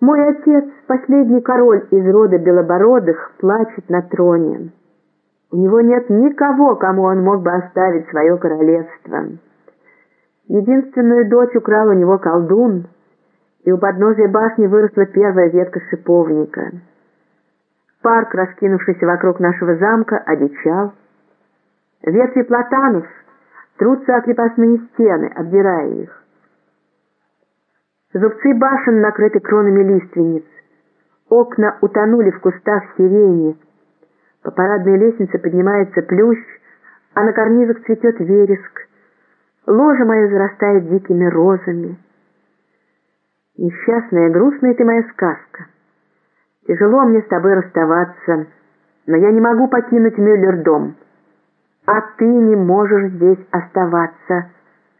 Мой отец, последний король из рода Белобородых, плачет на троне. У него нет никого, кому он мог бы оставить свое королевство. Единственную дочь украл у него колдун, и у подножия башни выросла первая ветка шиповника. Парк, раскинувшийся вокруг нашего замка, одичал. Ветви платанов трутся о крепостные стены, обдирая их. Зубцы башен накрыты кронами лиственниц. Окна утонули в кустах сирени. По парадной лестнице поднимается плющ, а на карнизах цветет вереск. Ложа моя зарастает дикими розами. Несчастная, грустная ты моя сказка. Тяжело мне с тобой расставаться, но я не могу покинуть Мюллер-дом. А ты не можешь здесь оставаться.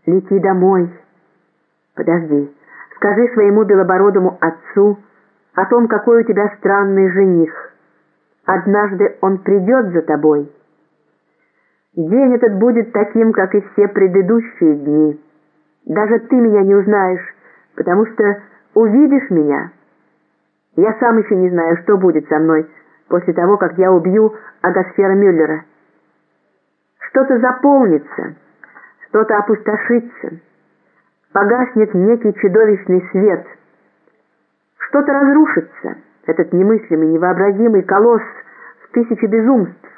Лети домой. Подожди. Скажи своему белобородому отцу о том, какой у тебя странный жених. Однажды он придет за тобой. День этот будет таким, как и все предыдущие дни. Даже ты меня не узнаешь, потому что увидишь меня. Я сам еще не знаю, что будет со мной после того, как я убью Агасфера Мюллера. Что-то заполнится, что-то опустошится погаснет некий чудовищный свет. Что-то разрушится, этот немыслимый, невообразимый колосс в тысячи безумств,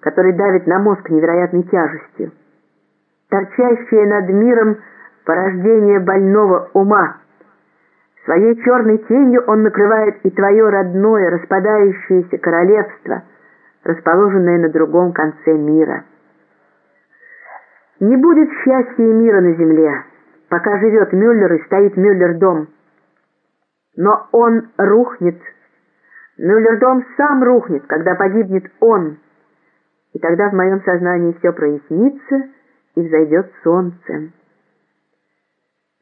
который давит на мозг невероятной тяжестью. Торчащее над миром порождение больного ума. Своей черной тенью он накрывает и твое родное, распадающееся королевство, расположенное на другом конце мира. Не будет счастья и мира на земле, пока живет Мюллер и стоит Мюллер-дом. Но он рухнет. Мюллер-дом сам рухнет, когда погибнет он. И тогда в моем сознании все прояснится и взойдет солнце.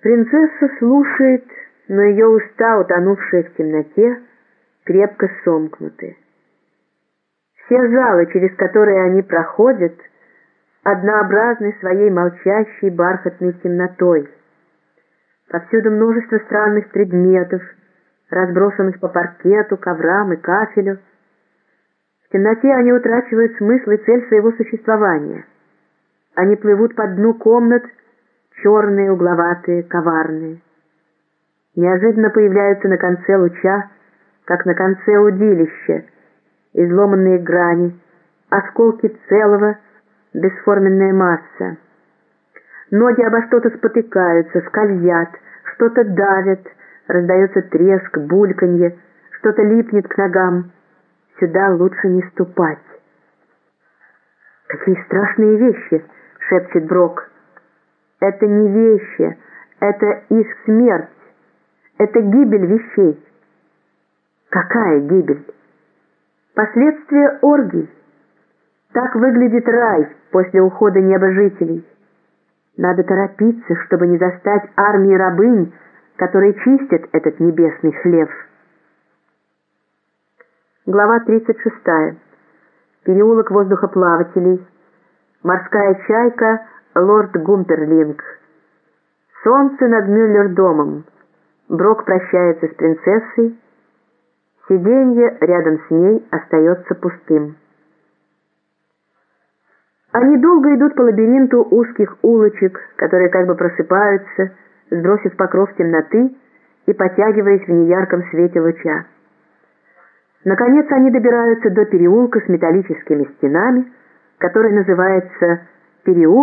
Принцесса слушает, но ее уста, утонувшие в темноте, крепко сомкнуты. Все залы, через которые они проходят, однообразны своей молчащей бархатной темнотой. Повсюду множество странных предметов, разбросанных по паркету, коврам и кафелю. В темноте они утрачивают смысл и цель своего существования. Они плывут по дну комнат, черные, угловатые, коварные. Неожиданно появляются на конце луча, как на конце удилища, изломанные грани, осколки целого, бесформенная масса. Ноги обо что-то спотыкаются, скользят, что-то давят, раздается треск, бульканье, что-то липнет к ногам. Сюда лучше не ступать. «Какие страшные вещи!» — шепчет Брок. «Это не вещи, это их смерть, это гибель вещей». «Какая гибель?» «Последствия оргий. Так выглядит рай после ухода небожителей». Надо торопиться, чтобы не застать армии рабынь, которые чистят этот небесный хлев. Глава 36. Переулок воздухоплавателей. Морская чайка лорд Гумперлинг. Солнце над Мюллер-домом. Брок прощается с принцессой. Сиденье рядом с ней остается пустым. Они долго идут по лабиринту узких улочек, которые как бы просыпаются, сбросив покров темноты и потягиваясь в неярком свете луча. Наконец они добираются до переулка с металлическими стенами, который называется «Переулок